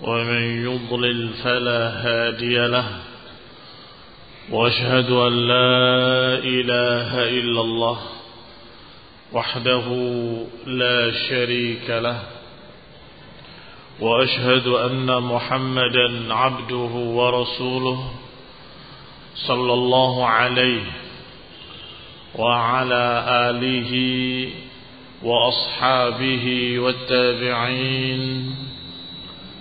ومن يضلل فلا هادي له وأشهد أن لا إله إلا الله وحده لا شريك له وأشهد أن محمدا عبده ورسوله صلى الله عليه وعلى آله وأصحابه والتابعين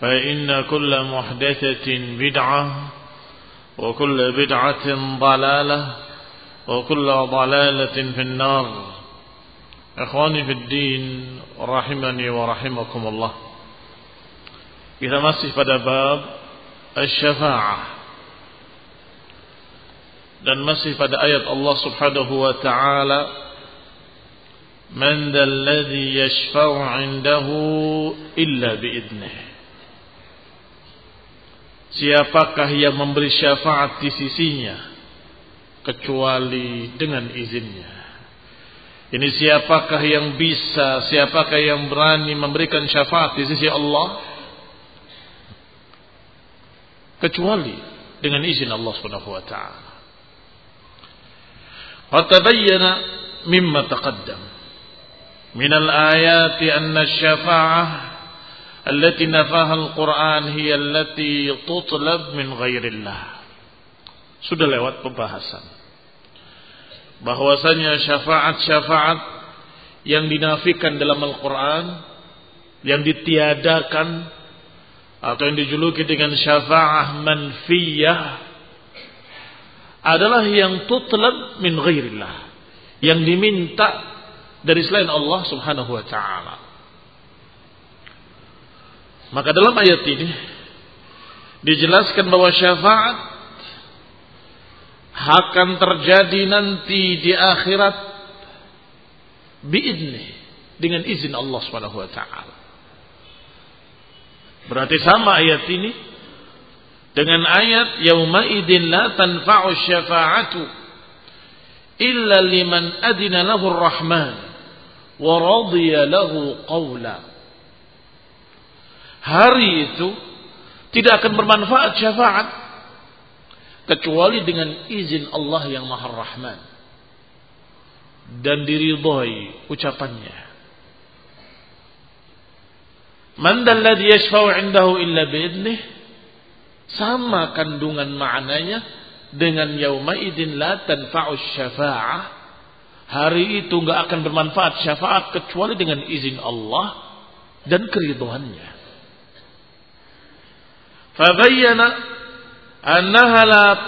فإن كل محدثة بدعة وكل بدعة ضلالة وكل ضلالة في النار. إخواني في الدين رحمني ورحمكم الله. إذا مسح pada باب الشفاعة. لن مسفد آية الله سبحانه وتعالى من ذا الذي يشفع عنده إلا بإذنه Siapakah yang memberi syafaat di sisinya kecuali dengan izinnya? Ini siapakah yang bisa, siapakah yang berani memberikan syafaat di sisi Allah kecuali dengan izin Allah Subhanahu wa taala. Fatabayyana mimma taqaddam min al-ayati anna syafa'ah التي نفاها القرآن هي التي تطلب من غير الله sudah lewat pembahasan bahwasanya syafaat-syafaat yang dinafikan dalam Al-Quran yang ditiadakan atau yang dijuluki dengan syafa'ah manfiyah adalah yang tutlab min ghairillah yang diminta dari selain Allah Subhanahu wa taala. Maka dalam ayat ini dijelaskan bahwa syafaat akan terjadi nanti di akhirat biidni dengan izin Allah Subhanahu wa taala. Berarti sama ayat ini dengan ayat yauma idin la tanfa'u syafa'atu illa liman adina lahu rahman wa radiya lahu qawla hari itu tidak akan bermanfaat syafaat kecuali dengan izin Allah yang Maha Rahman dan diridhoi ucapannya. Man dalladhi yashfa'u 'indahu illa bi'idnih sama kandungan maknanya dengan yauma idin la tanfa'u syafa'ah hari itu nggak akan bermanfaat syafaat kecuali dengan izin Allah dan keriduannya La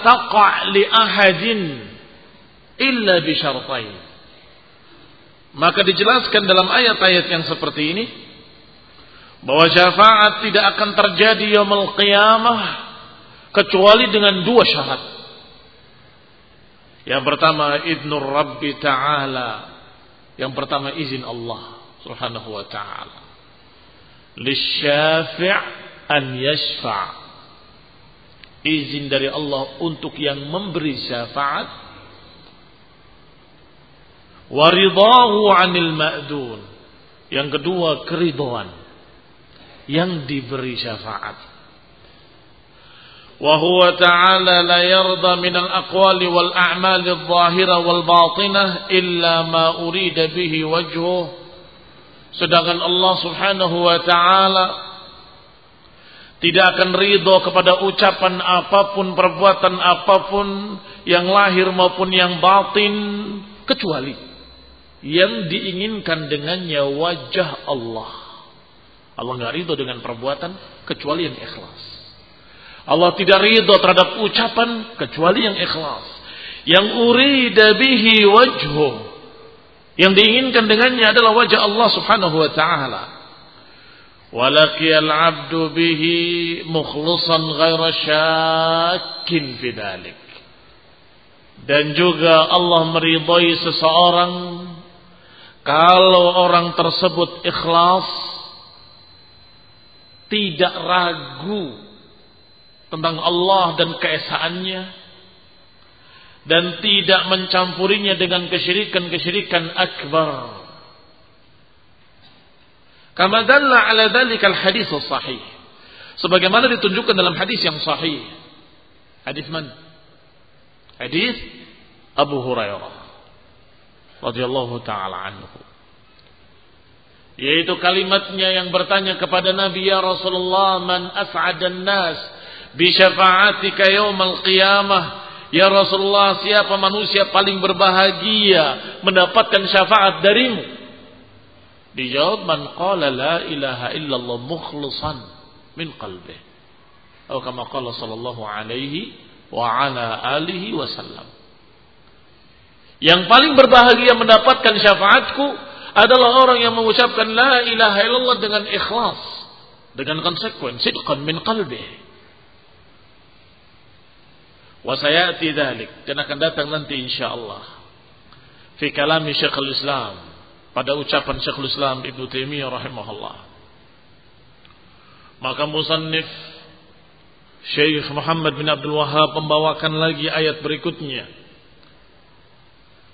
taqa' li ahadin illa bi syartain. Maka dijelaskan dalam ayat-ayat yang seperti ini bahwa syafaat tidak akan terjadi yaumul qiyamah kecuali dengan dua syarat. Yang pertama idnur Rabbi Ta'ala. Yang pertama izin Allah Subhanahu wa taala. Lisyafi' an yashfa' izin dari Allah untuk yang memberi syafaat. Waridahu anil ma'dun. Yang kedua keridhaan yang diberi syafaat. Wa huwa ta'ala la yarda min al aqwali wal amal al zahira wal batinah illa ma urida bihi wajhuh. Sedangkan Allah Subhanahu wa taala tidak akan ridho kepada ucapan apa pun, perbuatan apa pun yang lahir maupun yang batin kecuali yang diinginkan dengannya wajah Allah. Allah nggak ridho dengan perbuatan kecuali yang ikhlas. Allah tidak ridho terhadap ucapan kecuali yang ikhlas. Yang urida bihi wajhu. Yang diinginkan dengannya adalah wajah Allah subhanahu wa ta'ala. Walaqiyal abdu bihi mukhlusan ghaira syakin fidalik. Dan juga Allah meridhai seseorang kalau orang tersebut ikhlas tidak ragu tentang Allah dan keesaannya dan tidak mencampurinya dengan kesyirikan-kesyirikan akbar. Kama dalla ala dzalika al-hadis sahih. Sebagaimana ditunjukkan dalam hadis yang sahih. Hadis man? Hadis Abu Hurairah radhiyallahu taala anhu. Yaitu kalimatnya yang bertanya kepada Nabi ya Rasulullah man as'adan nas bisyafa'atika yaumal qiyamah ya Rasulullah siapa manusia paling berbahagia mendapatkan syafaat darimu dijawab man qala la ilaha illallah mukhlishan min qalbih. Atau kama qala sallallahu alaihi wa ala alihi wasallam. Yang paling berbahagia mendapatkan syafaatku adalah orang yang mengucapkan la ilaha illallah dengan ikhlas. Dengan konsekuensi sidqan min qalbih. Wa sayati dzalik dan akan datang nanti insyaallah fi kalami Syekhul Islam pada ucapan Syekhul Islam Ibnu Taimiyah rahimahullah. Maka musannif Syekh Muhammad bin Abdul Wahab membawakan lagi ayat berikutnya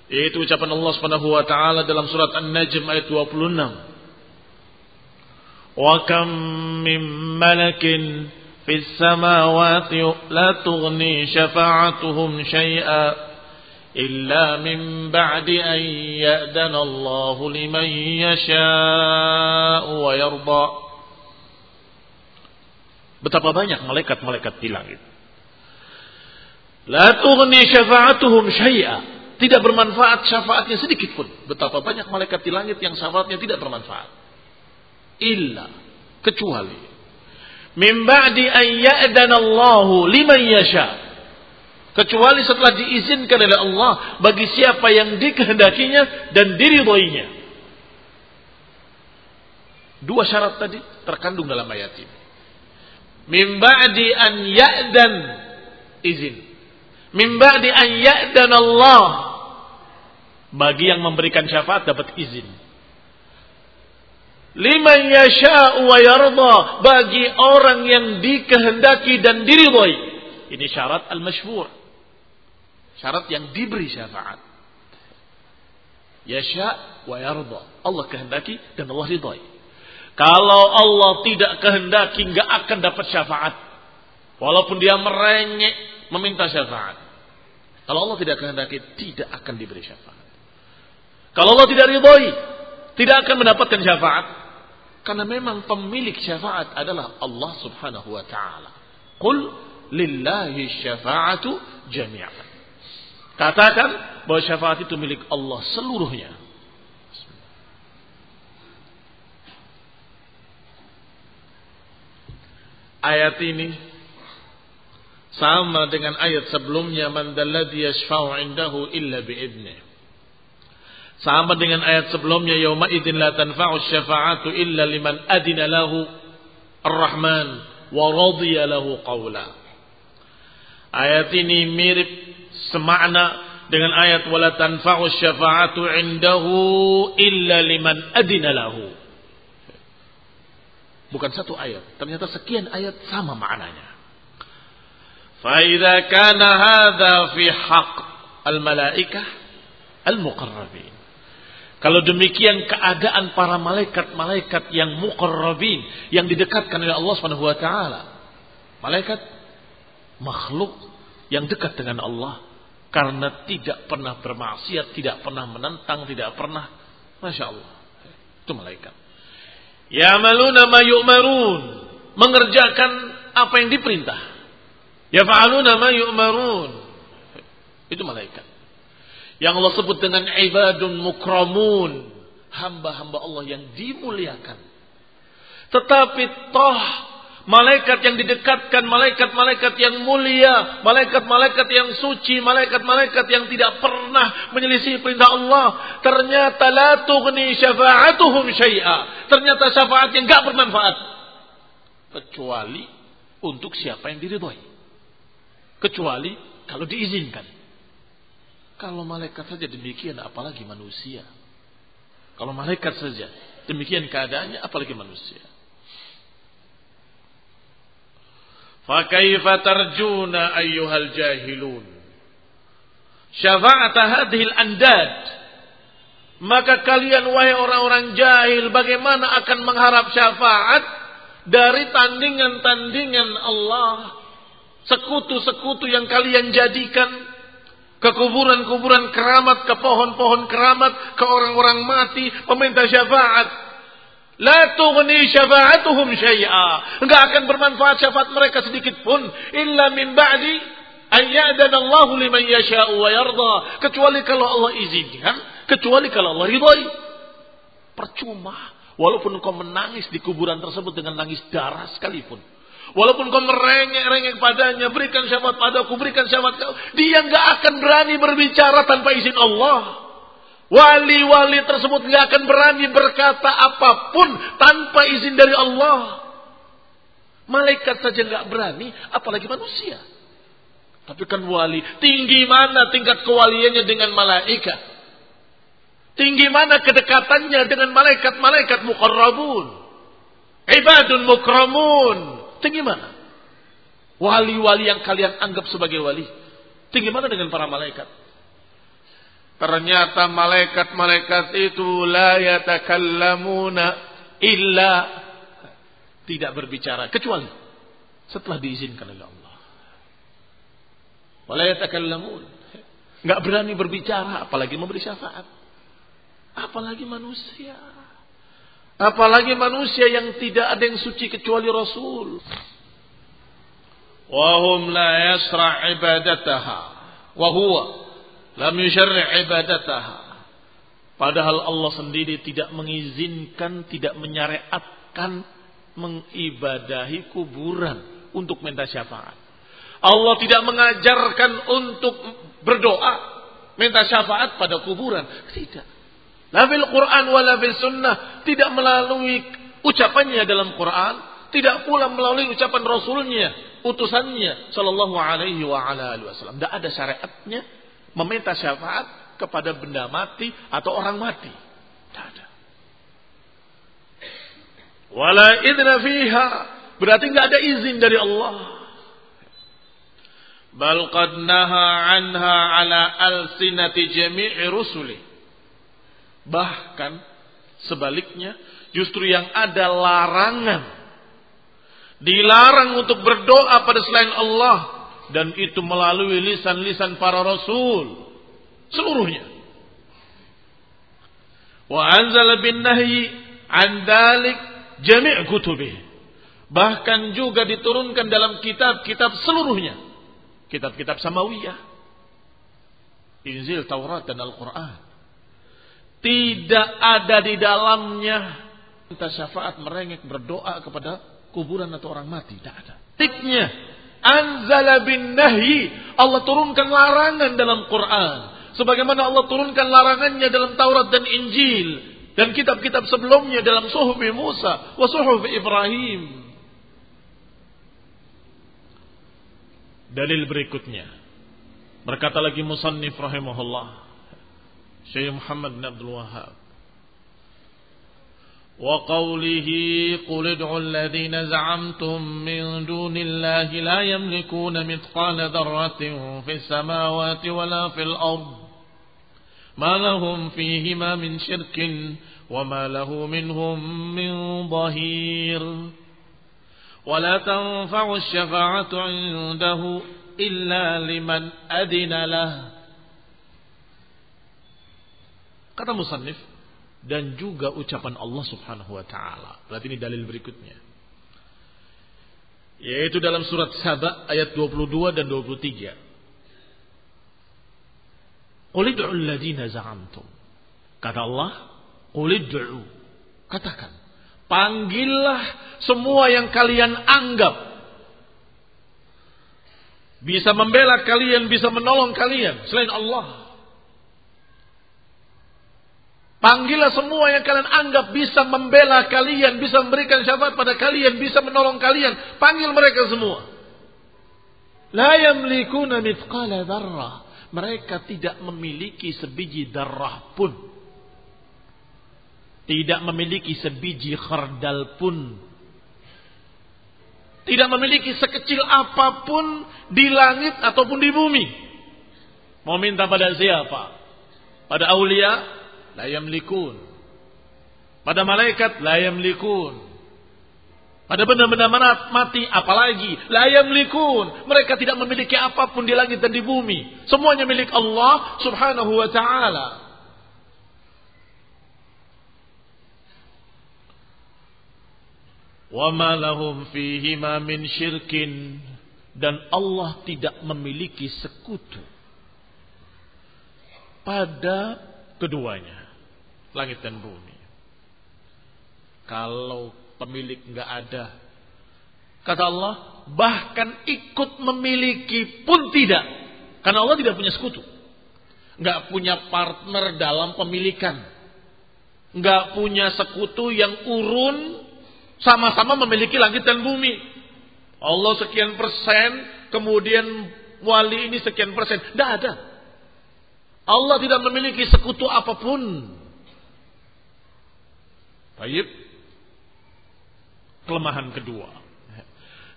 yaitu ucapan Allah Subhanahu wa taala dalam surat An-Najm ayat 26. Wa kam min malakin fis samawati la tughni syafa'atuhum syai'a إلا من بعد أن يأذن الله لمن يشاء ويرضى Betapa banyak malaikat-malaikat di langit. La tughni syafa'atuhum syai'a. Tidak bermanfaat syafaatnya sedikit pun. Betapa banyak malaikat di langit yang syafaatnya tidak bermanfaat. Illa. Kecuali min ba'di an ya'dana Allahu liman yasha. Kecuali setelah diizinkan oleh Allah bagi siapa yang dikehendakinya dan diridhoinya. Dua syarat tadi terkandung dalam ayat ini. Min ba'di an ya'dan izin. Min ba'di an ya'dan Allah bagi yang memberikan syafaat dapat izin liman yasha'u wa yarda bagi orang yang dikehendaki dan diridhoi. Ini syarat al-masyhur. Syarat yang diberi syafaat. Yasha wa yarda. Allah kehendaki dan Allah ridhoi. Kalau Allah tidak kehendaki nggak akan dapat syafaat. Walaupun dia merengek meminta syafaat. Kalau Allah tidak kehendaki tidak akan diberi syafaat. Kalau Allah tidak ridhoi, tidak akan mendapatkan syafaat. Karena memang pemilik syafaat adalah Allah subhanahu wa ta'ala. Qul lillahi syafa'atu jami'an. Katakan bahwa syafaat itu milik Allah seluruhnya. Ayat ini Sama dengan ayat sebelumnya man dalladhi indahu illa bi'idnih. Sama dengan ayat sebelumnya yauma idzin la tanfa'u syafa'atu illa liman adina lahu ar-rahman wa radiya lahu qawla. Ayat ini mirip semakna dengan ayat wala tanfa'u syafa'atu indahu illa liman adina lahu. Bukan satu ayat, ternyata sekian ayat sama maknanya. Faida kana hadza fi haqq al malaikah al muqarrabin. Kalau demikian keadaan para malaikat-malaikat yang muqarrabin yang didekatkan oleh Allah Subhanahu wa taala. Malaikat makhluk yang dekat dengan Allah karena tidak pernah bermaksiat, tidak pernah menentang, tidak pernah Masya Allah. Itu malaikat. Ya maluna ma yu'marun. Mengerjakan apa yang diperintah. Ya fa'aluna ma yu'marun. Itu malaikat. Yang Allah sebut dengan ibadun mukramun. Hamba-hamba Allah yang dimuliakan. Tetapi toh malaikat yang didekatkan, malaikat-malaikat yang mulia, malaikat-malaikat yang suci, malaikat-malaikat yang tidak pernah menyelisih perintah Allah, ternyata la tughni syafa'atuhum syai'a. Ternyata syafaat yang enggak bermanfaat kecuali untuk siapa yang diridhoi kecuali kalau diizinkan. Kalau malaikat saja demikian, apalagi manusia. Kalau malaikat saja demikian keadaannya, apalagi manusia. Fakaifa tarjuna ayyuhal jahilun. Syafa'ata hadhil andad. Maka kalian wahai orang-orang jahil bagaimana akan mengharap syafaat dari tandingan-tandingan Allah sekutu-sekutu yang kalian jadikan ke kuburan-kuburan keramat, ke pohon-pohon keramat, ke orang-orang mati, meminta syafaat. La tughni syafa'atuhum syai'a. Enggak akan bermanfaat syafaat mereka sedikit pun illa min ba'di an ya'dana Allahu liman yasha'u wa yarda. Kecuali kalau Allah izinkan, kecuali kalau Allah ridhoi. Percuma walaupun kau menangis di kuburan tersebut dengan nangis darah sekalipun. Walaupun kau merengek-rengek padanya, berikan syafaat padaku, berikan syafaat kau. Dia nggak akan berani berbicara tanpa izin Allah. Wali-wali tersebut nggak akan berani berkata apa pun tanpa izin dari Allah. Malaikat saja nggak berani, apalagi manusia. Tapi kan wali, tinggi mana tingkat kewaliannya dengan malaikat? Tinggi mana kedekatannya dengan malaikat-malaikat mukarrabun? Ibadun mukramun. Tinggi mana? Wali-wali yang kalian anggap sebagai wali. Tinggi mana dengan para malaikat? Ternyata malaikat-malaikat itu la yatakallamuna illa tidak berbicara kecuali setelah diizinkan oleh Allah. Wala yatakallamun. Enggak berani berbicara apalagi memberi syafaat. Apalagi manusia. Apalagi manusia yang tidak ada yang suci kecuali Rasul. Wahum la yasra ibadataha. Wahuwa lam yusyarri ibadataha. Padahal Allah sendiri tidak mengizinkan, tidak menyariatkan mengibadahi kuburan untuk minta syafaat. Allah tidak mengajarkan untuk berdoa, minta syafaat pada kuburan. Tidak. La fil Quran wala fil sunnah. Tidak melalui ucapannya dalam Quran. Tidak pula melalui ucapan Rasulnya. Utusannya. Sallallahu alaihi wa ala alihi wasallam. Tidak ada syariatnya. Meminta syafaat kepada benda mati atau orang mati. Tidak ada. Wala idna fiha. Berarti nggak ada izin dari Allah. Bal qad naha anha ala alsinati jami'i rusuli. Bahkan sebaliknya justru yang ada larangan. Dilarang untuk berdoa pada selain Allah. Dan itu melalui lisan-lisan para rasul. Seluruhnya. Wa anzal bin nahyi an dalik jami' kutubih. Bahkan juga diturunkan dalam kitab-kitab seluruhnya. Kitab-kitab Samawiyah. Injil, Taurat, dan Al-Quran. Tidak ada di dalamnya minta syafaat merengek berdoa kepada kuburan atau orang mati. Tidak ada. Tiknya Anzala bin nahyi. Allah turunkan larangan dalam Quran. Sebagaimana Allah turunkan larangannya dalam Taurat dan Injil. Dan kitab-kitab sebelumnya dalam suhufi Musa. Wa suhufi Ibrahim. Dalil berikutnya. Berkata lagi Musannif rahimahullah. Syekh Muhammad bin Abdul Wahab. وقوله قل ادعوا الذين زعمتم من دون الله لا يملكون مثقال ذرة في السماوات ولا في الأرض ما لهم فيهما من شرك وما له منهم من ظهير ولا تنفع الشفاعة عنده إلا لمن أذن له. Kata musannif dan juga ucapan Allah Subhanahu wa taala. Berarti ini dalil berikutnya. Yaitu dalam surat Saba ayat 22 dan 23. Qulid'u alladziina za'amtum. Kata Allah, qulid'u. Katakan, panggillah semua yang kalian anggap bisa membela kalian, bisa menolong kalian selain Allah. Panggillah semua yang kalian anggap bisa membela kalian, bisa memberikan syafaat pada kalian, bisa menolong kalian. Panggil mereka semua. La yamlikuna mithqala darrah. Mereka tidak memiliki sebiji darah pun. Tidak memiliki sebiji khardal pun. Tidak memiliki sekecil apa pun di langit ataupun di bumi. Mau minta pada siapa? Pada aulia, la yamlikun. Pada malaikat la yamlikun. Pada benda-benda mati apalagi la yamlikun. Mereka tidak memiliki apa pun di langit dan di bumi. Semuanya milik Allah Subhanahu wa taala. Wa ma lahum fihi ma min syirkin dan Allah tidak memiliki sekutu pada keduanya langit dan bumi. Kalau pemilik nggak ada, kata Allah, bahkan ikut memiliki pun tidak, karena Allah tidak punya sekutu, nggak punya partner dalam pemilikan, nggak punya sekutu yang urun sama-sama memiliki langit dan bumi. Allah sekian persen, kemudian wali ini sekian persen, tidak ada. Allah tidak memiliki sekutu apa pun. Baik. Kelemahan kedua.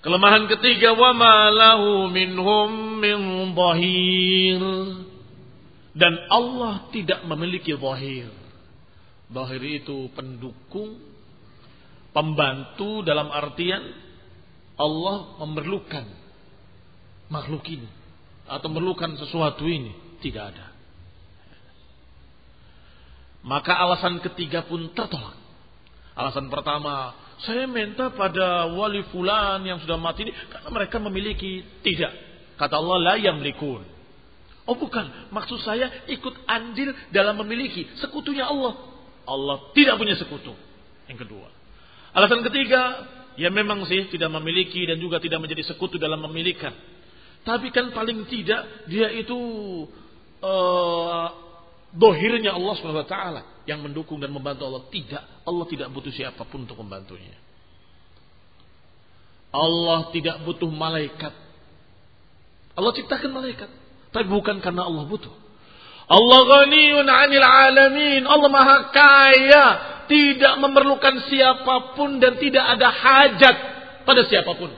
Kelemahan ketiga wa ma lahu minhum min dhahir. Dan Allah tidak memiliki zahir. Zahir itu pendukung, pembantu dalam artian Allah memerlukan makhluk ini atau memerlukan sesuatu ini tidak ada. Maka alasan ketiga pun tertolak. Alasan pertama, saya minta pada wali fulan yang sudah mati ini karena mereka memiliki tidak. Kata Allah la yamlikun. Oh bukan, maksud saya ikut andil dalam memiliki sekutunya Allah. Allah tidak punya sekutu. Yang kedua. Alasan ketiga, ya memang sih tidak memiliki dan juga tidak menjadi sekutu dalam memilikan. Tapi kan paling tidak dia itu uh, dohirnya Allah SWT yang mendukung dan membantu Allah. Tidak. Allah tidak butuh siapa pun untuk membantunya. Allah tidak butuh malaikat. Allah ciptakan malaikat. Tapi bukan karena Allah butuh. Allah ghaniyun 'anil alamin. Allah maha kaya, tidak memerlukan siapa pun dan tidak ada hajat pada siapa pun.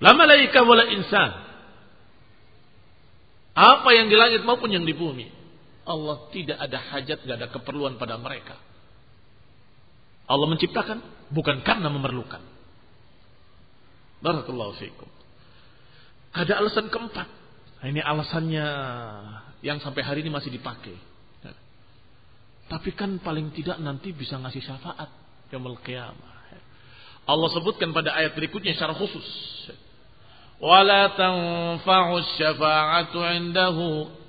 La malaika wala insan. Apa yang di langit maupun yang di bumi. Allah tidak ada hajat, tidak ada keperluan pada mereka. Allah menciptakan bukan karena memerlukan. Barakallahu fiikum. Ada alasan keempat. Nah, ini alasannya yang sampai hari ini masih dipakai. Ya. Tapi kan paling tidak nanti bisa ngasih syafaat yang qiyamah. Ya. Allah sebutkan pada ayat berikutnya secara khusus. Wala tanfa'us syafa'atu 'indahu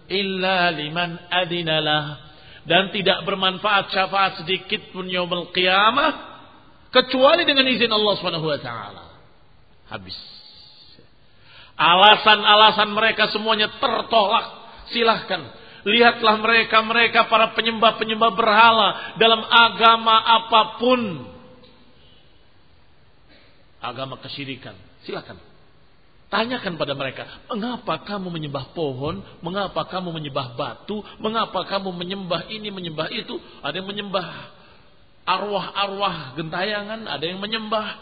illa liman adinalah dan tidak bermanfaat syafaat sedikit pun yaumul qiyamah kecuali dengan izin Allah Subhanahu wa taala. Habis. Alasan-alasan mereka semuanya tertolak. Silahkan. Lihatlah mereka-mereka para penyembah-penyembah berhala dalam agama apa pun. Agama kesyirikan. Silahkan. Tanyakan pada mereka, mengapa kamu menyembah pohon, mengapa kamu menyembah batu, mengapa kamu menyembah ini, menyembah itu. Ada yang menyembah arwah-arwah gentayangan, ada yang menyembah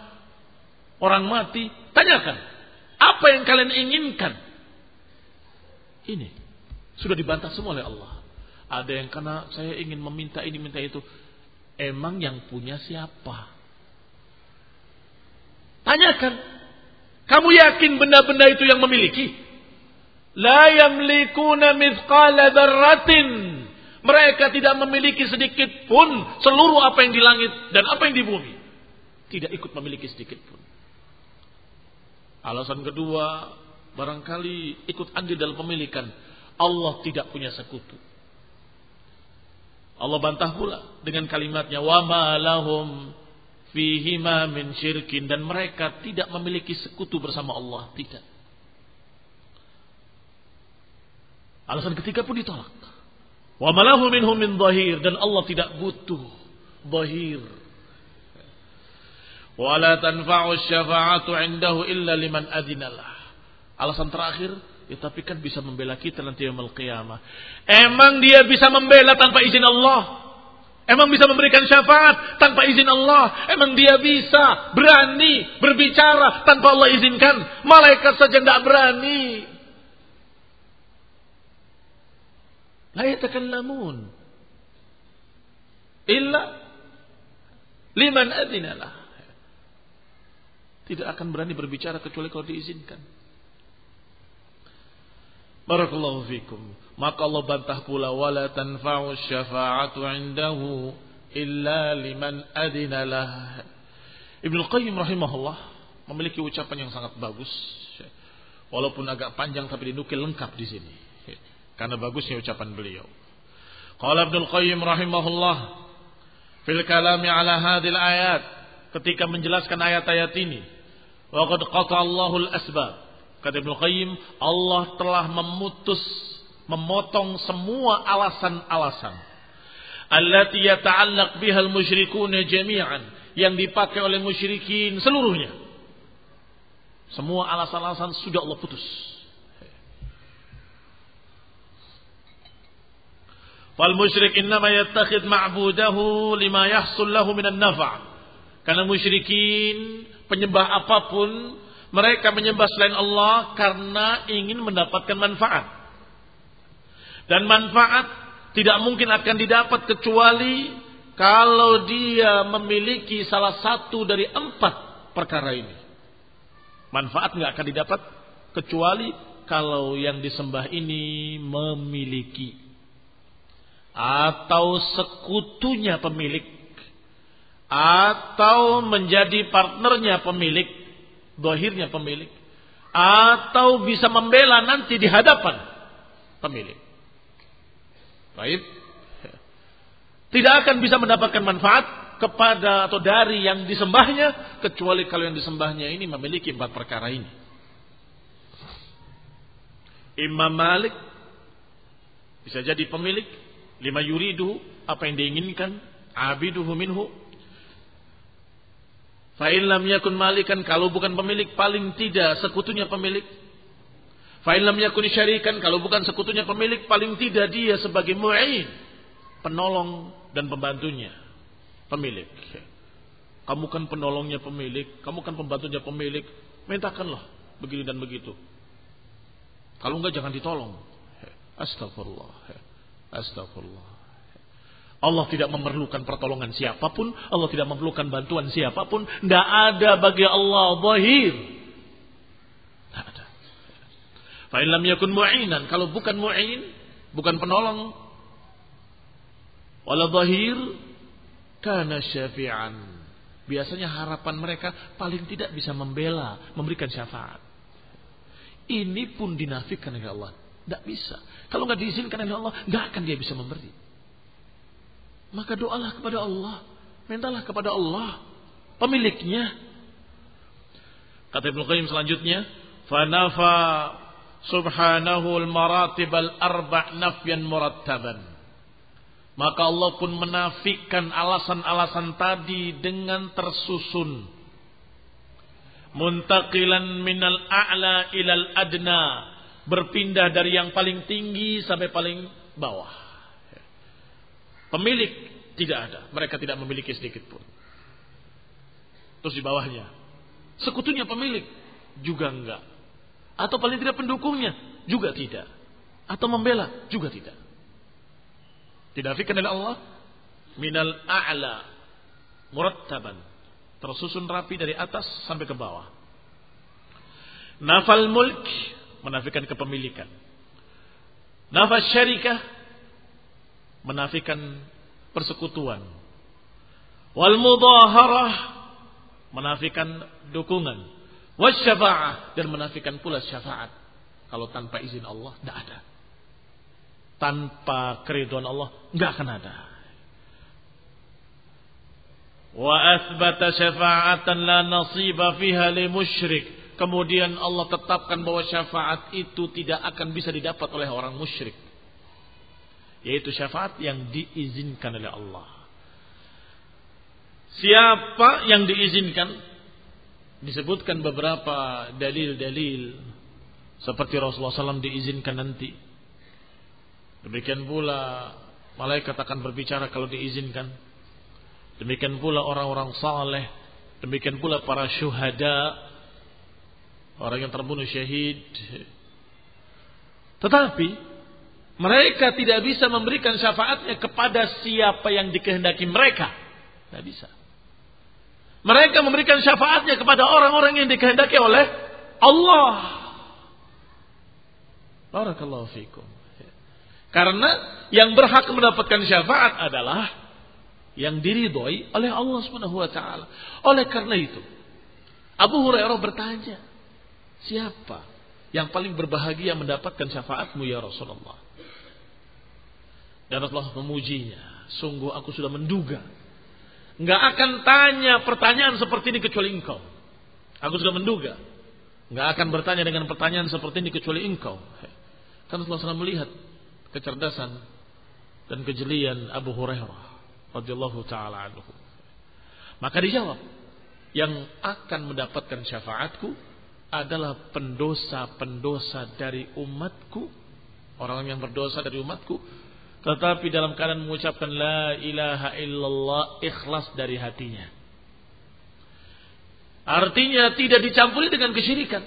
orang mati. Tanyakan, apa yang kalian inginkan? Ini sudah dibantah semua oleh Allah. Ada yang karena saya ingin meminta ini, minta itu. Emang yang punya siapa? Tanyakan, kamu yakin benda-benda itu yang memiliki? La yamlikuna mithqala dzarratin. Mereka tidak memiliki sedikit pun seluruh apa yang di langit dan apa yang di bumi. Tidak ikut memiliki sedikit pun. Alasan kedua, barangkali ikut andil dalam pemilikan. Allah tidak punya sekutu. Allah bantah pula dengan kalimatnya wa ma lahum fihima min syirkin. Dan mereka tidak memiliki sekutu bersama Allah. Tidak. Alasan ketiga pun ditolak. Wa malahu minhum min zahir dan Allah tidak butuh zahir wa la tanfa'u syafa'atu indahu illa liman adinalah alasan terakhir ya tapi kan bisa membela kita nanti yaumul qiyamah. Emang dia bisa membela tanpa izin Allah Emang bisa memberikan syafaat tanpa izin Allah? Emang dia bisa berani berbicara tanpa Allah izinkan? Malaikat saja tidak berani. La yatakallamun. Illa liman adinalah. Tidak akan berani berbicara kecuali kalau diizinkan. Barakallahu fikum. Maka Allah bantah pula wala tanfa'u syafa'atu 'indahu illa liman adina lah. Ibnu Qayyim rahimahullah memiliki ucapan yang sangat bagus. Walaupun agak panjang tapi dinukil lengkap di sini. Karena bagusnya ucapan beliau. Qala Ibnu Qayyim rahimahullah fil kalami ala hadhil ayat ketika menjelaskan ayat-ayat ini. Wa qad qata Allahul asbab Kata Ibnu Qayyim, Allah telah memutus, memotong semua alasan-alasan. Allati yata'allaq bihal musyrikuna jami'an. Yang dipakai oleh musyrikin seluruhnya. Semua alasan-alasan sudah Allah putus. Fal musyrik innama yattakhid ma'budahu lima yahsul lahu minan nafa'. Karena musyrikin penyembah apa pun mereka menyembah selain Allah karena ingin mendapatkan manfaat. Dan manfaat tidak mungkin akan didapat kecuali kalau dia memiliki salah satu dari empat perkara ini. Manfaat nggak akan didapat kecuali kalau yang disembah ini memiliki atau sekutunya pemilik atau menjadi partnernya pemilik Dohirnya pemilik. Atau bisa membela nanti di hadapan pemilik. Baik. Tidak akan bisa mendapatkan manfaat kepada atau dari yang disembahnya kecuali kalau yang disembahnya ini memiliki empat perkara ini. Imam Malik bisa jadi pemilik lima yuridu apa yang diinginkan abiduhu minhu Fa'in lam yakun malikan kalau bukan pemilik paling tidak sekutunya pemilik. Fa'in lam yakun syarikan kalau bukan sekutunya pemilik paling tidak dia sebagai mu'in. Penolong dan pembantunya. Pemilik. Kamu kan penolongnya pemilik. Kamu kan pembantunya pemilik. Mintakanlah begini dan begitu. Kalau enggak jangan ditolong. Astagfirullah. Astagfirullah. Allah tidak memerlukan pertolongan siapa pun, Allah tidak memerlukan bantuan siapa pun, tidak ada bagi Allah zahir. Tidak ada. Fa'ilam yakun mu'inan, kalau bukan mu'in, bukan penolong, wala zahir, kana syafi'an. Biasanya harapan mereka paling tidak bisa membela, memberikan syafaat. Ini pun dinafikan oleh Allah. Tidak bisa. Kalau nggak diizinkan oleh Allah, nggak akan dia bisa memberi. Maka doalah kepada Allah. Mintalah kepada Allah. Pemiliknya. Kata Ibnu Qayyim selanjutnya, "Fanafa subhanahu al-maratib al-arba' nafyan murattaban." Maka Allah pun menafikan alasan-alasan tadi dengan tersusun. Muntaqilan minal a'la ilal adna. Berpindah dari yang paling tinggi sampai paling bawah. Pemilik tidak ada. Mereka tidak memiliki sedikit pun. Terus di bawahnya. Sekutunya pemilik juga enggak. Atau paling tidak pendukungnya juga tidak. Atau membela juga tidak. Dinafikan oleh Allah minal a'la murattaban tersusun rapi dari atas sampai ke bawah. Nafal mulk menafikan kepemilikan. Nafal syarikah menafikan persekutuan. Wal mudaharah menafikan dukungan. Wasyafa'ah dan menafikan pula syafaat. Kalau tanpa izin Allah tidak ada tanpa keriduan Allah nggak akan ada. Wa asbata syafa'atan la nasiba fiha li musyrik. Kemudian Allah tetapkan bahwa syafaat itu tidak akan bisa didapat oleh orang musyrik. Yaitu syafaat yang diizinkan oleh Allah. Siapa yang diizinkan? Disebutkan beberapa dalil-dalil. Seperti Rasulullah SAW diizinkan nanti Demikian pula malaikat akan berbicara kalau diizinkan. Demikian pula orang-orang saleh, demikian pula para syuhada, orang yang terbunuh syahid. Tetapi mereka tidak bisa memberikan syafaatnya kepada siapa yang dikehendaki mereka. Tidak bisa. Mereka memberikan syafaatnya kepada orang-orang yang dikehendaki oleh Allah. Barakallahu fikum. Karena yang berhak mendapatkan syafaat adalah yang diridhoi oleh Allah Subhanahu wa taala. Oleh karena itu, Abu Hurairah bertanya, "Siapa yang paling berbahagia mendapatkan syafaatmu ya Rasulullah?" Dan Allah memujinya. Sungguh aku sudah menduga. Nggak akan tanya pertanyaan seperti ini kecuali engkau. Aku sudah menduga. Nggak akan bertanya dengan pertanyaan seperti ini kecuali engkau. Karena Allah melihat kecerdasan dan kejelian Abu Hurairah radhiyallahu taala anhu. Maka dijawab, yang akan mendapatkan syafaatku adalah pendosa-pendosa dari umatku, orang yang berdosa dari umatku, tetapi dalam keadaan mengucapkan la ilaha illallah ikhlas dari hatinya. Artinya tidak dicampuri dengan kesyirikan.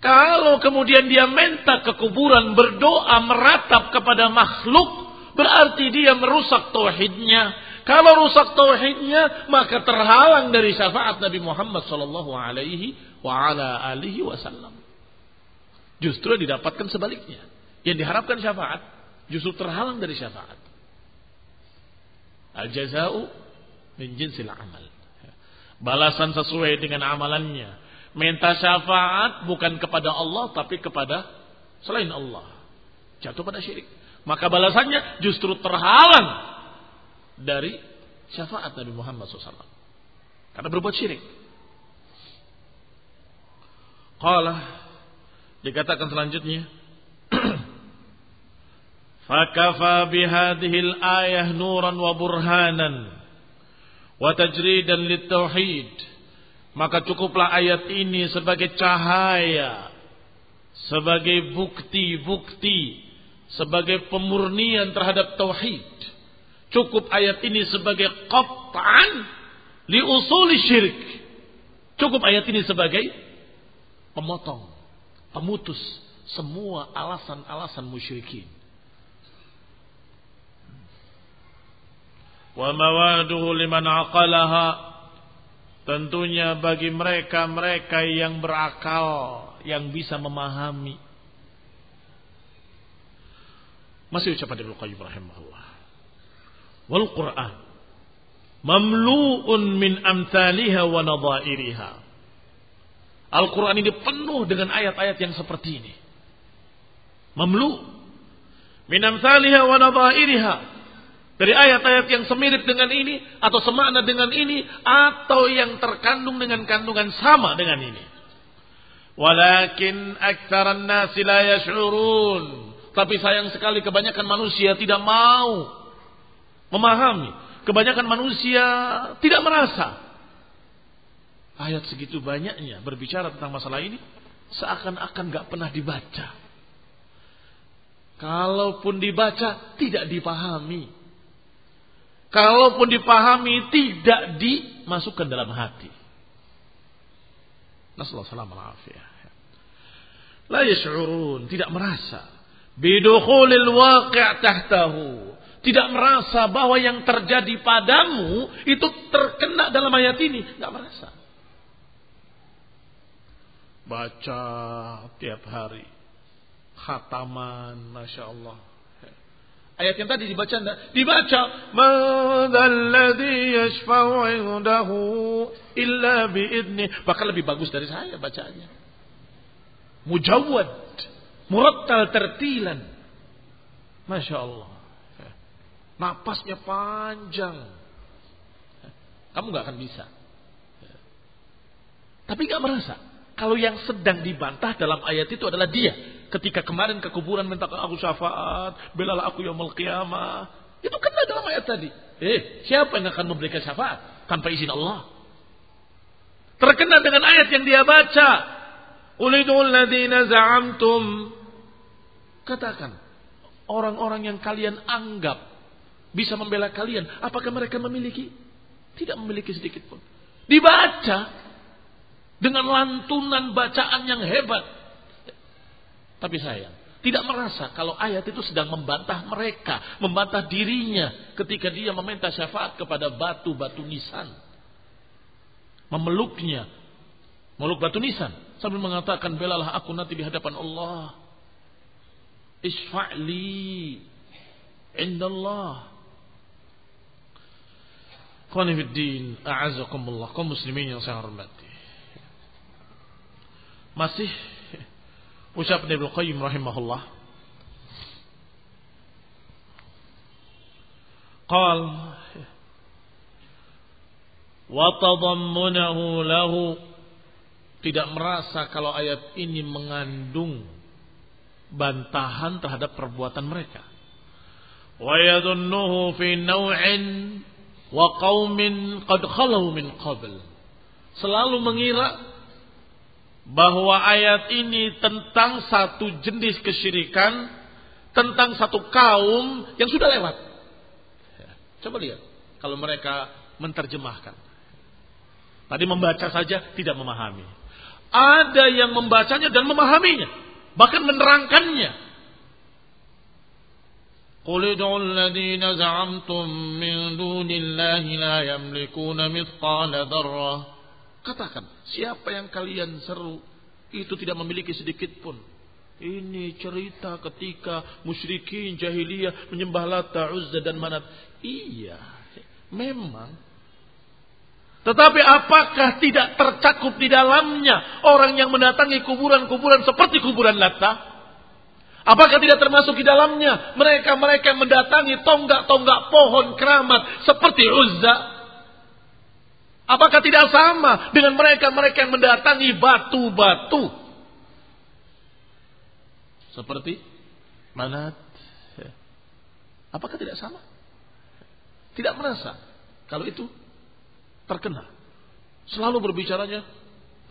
Kalau kemudian dia minta ke kuburan berdoa meratap kepada makhluk, berarti dia merusak tauhidnya. Kalau rusak tauhidnya, maka terhalang dari syafaat Nabi Muhammad sallallahu alaihi wasallam. Justru didapatkan sebaliknya. Yang diharapkan syafaat justru terhalang dari syafaat. Al-jaza'u min jinsil amal. Balasan sesuai dengan amalannya Minta syafaat bukan kepada Allah tapi kepada selain Allah. Jatuh pada syirik. Maka balasannya justru terhalang dari syafaat Nabi Muhammad SAW. Karena berbuat syirik. Qala dikatakan selanjutnya Nuran wa burhanan wa tajridan lit tauhid maka cukuplah ayat ini sebagai cahaya, sebagai bukti-bukti, sebagai pemurnian terhadap tauhid. Cukup ayat ini sebagai qat'an li usul syirik. Cukup ayat ini sebagai pemotong, pemutus semua alasan-alasan musyrikin. Wa mawaduhu liman aqalaha Tentunya bagi mereka-mereka yang berakal, yang bisa memahami. Masih ucapan Ibnu Qayyim rahimahullah. Wal Qur'an mamlu'un min amthaliha wa nadhairiha. Al-Quran ini penuh dengan ayat-ayat yang seperti ini. Mamlu' min amthaliha wa nadhairiha dari ayat-ayat yang semirip dengan ini atau semakna dengan ini atau yang terkandung dengan kandungan sama dengan ini. Walakin aktsaran nasi la yash'urun. Tapi sayang sekali kebanyakan manusia tidak mau memahami. Kebanyakan manusia tidak merasa. Ayat segitu banyaknya berbicara tentang masalah ini seakan-akan gak pernah dibaca. Kalaupun dibaca tidak dipahami. Kalaupun dipahami tidak dimasukkan dalam hati. Nasallallahu La yash'urun, tidak merasa. Bidukhulil waqi' tahtahu. Tidak merasa bahwa yang terjadi padamu itu terkena dalam ayat ini. Tidak merasa. Baca tiap hari. Khataman, Masya Allah. Ayat yang tadi dibaca? Dibaca. Madalladhi yashfa'u indahu illa biidni. Bahkan lebih bagus dari saya bacanya. Mujawad. Murattal tertilan. Masya Allah. Napasnya panjang. Kamu nggak akan bisa. Tapi nggak merasa. Kalau yang sedang dibantah dalam ayat itu adalah dia. Ketika kemarin ke kuburan minta aku syafaat, belalah aku yang qiyamah. Itu kena dalam ayat tadi. Eh, siapa yang akan memberikan syafaat tanpa izin Allah? Terkena dengan ayat yang dia baca. Ulidul ladina za'amtum. Katakan, orang-orang yang kalian anggap bisa membela kalian, apakah mereka memiliki? Tidak memiliki sedikit pun. Dibaca, dengan lantunan bacaan yang hebat. Tapi sayang, tidak merasa kalau ayat itu sedang membantah mereka, membantah dirinya ketika dia meminta syafaat kepada batu-batu nisan. Memeluknya, meluk batu nisan sambil mengatakan belalah aku nanti di hadapan Allah. Isfa'li indallah. Qanifiddin, a'azakumullah, kaum muslimin yang saya hormati. Masih ucap Ibnu Qayyim rahimahullah. Qal wa tadammunahu lahu tidak merasa kalau ayat ini mengandung bantahan terhadap perbuatan mereka. Wa yadhunnuhu fi naw'in wa qaumin qad khalu min qabl. Selalu mengira bahwa ayat ini tentang satu jenis kesyirikan, tentang satu kaum yang sudah lewat. Ya, coba lihat kalau mereka menterjemahkan. Tadi membaca saja tidak memahami. Ada yang membacanya dan memahaminya, bahkan menerangkannya. قل ادعوا الذين زعمتم من دون الله لا يملكون مثقال ذرة Katakan, siapa yang kalian seru itu tidak memiliki sedikit pun. Ini cerita ketika musyrikin jahiliyah menyembah Lata, Uzza dan Manat. Iya, memang. Tetapi apakah tidak tercakup di dalamnya orang yang mendatangi kuburan-kuburan seperti kuburan Lata? Apakah tidak termasuk di dalamnya mereka-mereka yang mendatangi tonggak-tonggak pohon keramat seperti Uzza, Apakah tidak sama dengan mereka-mereka yang mendatangi batu-batu? Seperti manat. Apakah tidak sama? Tidak merasa kalau itu terkena. Selalu berbicaranya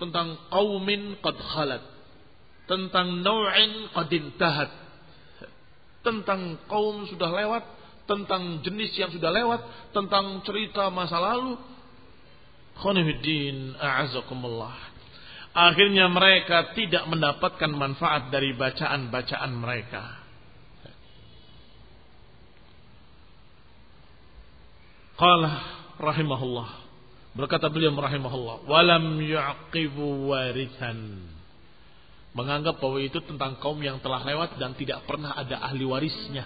tentang qaumin qad khalat. Tentang naw'in qad intahat. Tentang kaum sudah lewat, tentang jenis yang sudah lewat, tentang cerita masa lalu, Khonifuddin a'azakumullah. Akhirnya mereka tidak mendapatkan manfaat dari bacaan-bacaan mereka. Qala rahimahullah. Berkata beliau rahimahullah, "Walam yu'qibu warithan." Menganggap bahwa itu tentang kaum yang telah lewat dan tidak pernah ada ahli warisnya.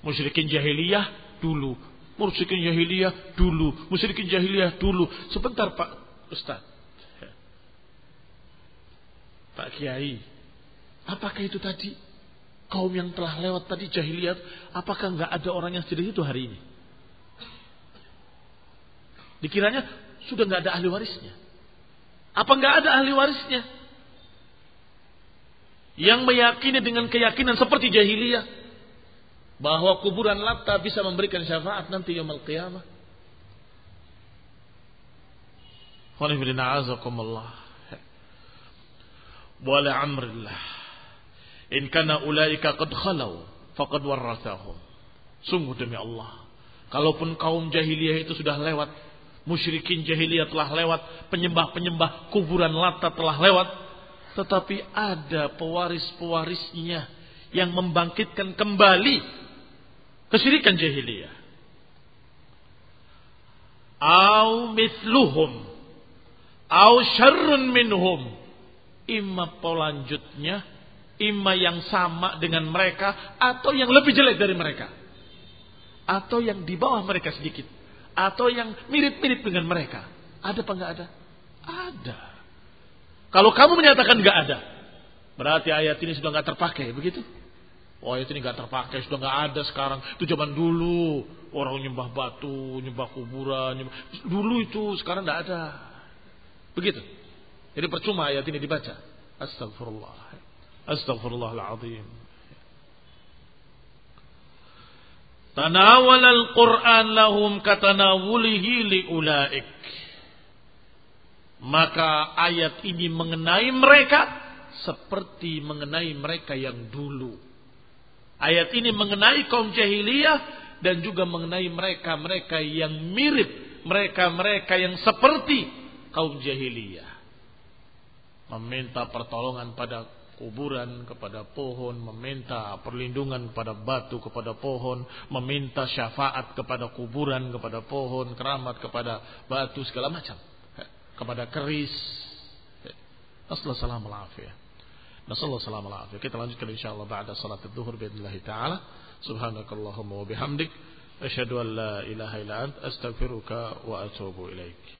Musyrikin jahiliyah dulu Musyrikin jahiliyah dulu. Musyrikin jahiliyah dulu. Sebentar Pak Ustaz. Pak Kiai. Apakah itu tadi? Kaum yang telah lewat tadi jahiliyah. Apakah nggak ada orang yang sedih itu hari ini? Dikiranya sudah nggak ada ahli warisnya. Apa nggak ada ahli warisnya? yang meyakini dengan keyakinan seperti jahiliyah bahwa kuburan Latta bisa memberikan syafaat nanti yaumul qiyamah. Wala amrillah. In kana ulaika qad khalau faqad warathahum. Sungguh demi Allah. Kalaupun kaum jahiliyah itu sudah lewat, musyrikin jahiliyah telah lewat, penyembah-penyembah kuburan Latta telah lewat, tetapi ada pewaris-pewarisnya yang membangkitkan kembali kesyirikan jahiliyah. Au mithluhum. Au syarrun minhum. Ima pelanjutnya. Ima yang sama dengan mereka. Atau yang lebih jelek dari mereka. Atau yang di bawah mereka sedikit. Atau yang mirip-mirip dengan mereka. Ada apa enggak ada? Ada. Kalau kamu menyatakan nggak ada, berarti ayat ini sudah nggak terpakai, begitu? Oh ayat ini nggak terpakai, sudah nggak ada sekarang. Itu zaman dulu orang nyembah batu, nyembah kuburan, nyembah... dulu itu sekarang nggak ada. Begitu. Jadi percuma ayat ini dibaca. Astagfirullah. Astagfirullahaladzim. Tanawal al-Quran lahum katanawulihi li'ulaik maka ayat ini mengenai mereka seperti mengenai mereka yang dulu. Ayat ini mengenai kaum jahiliyah dan juga mengenai mereka-mereka yang mirip, mereka-mereka yang seperti kaum jahiliyah. Meminta pertolongan pada kuburan, kepada pohon, meminta perlindungan kepada batu, kepada pohon, meminta syafaat kepada kuburan, kepada pohon, keramat kepada batu, segala macam kepada keris. Nasallahu salam alafiyah. Nasallahu salam alafiyah. Kita lanjutkan insyaallah ba'da salat zuhur باذن taala. Subhanakallahumma wa bihamdik asyhadu an la ilaha illa ant astaghfiruka wa atubu ilaik.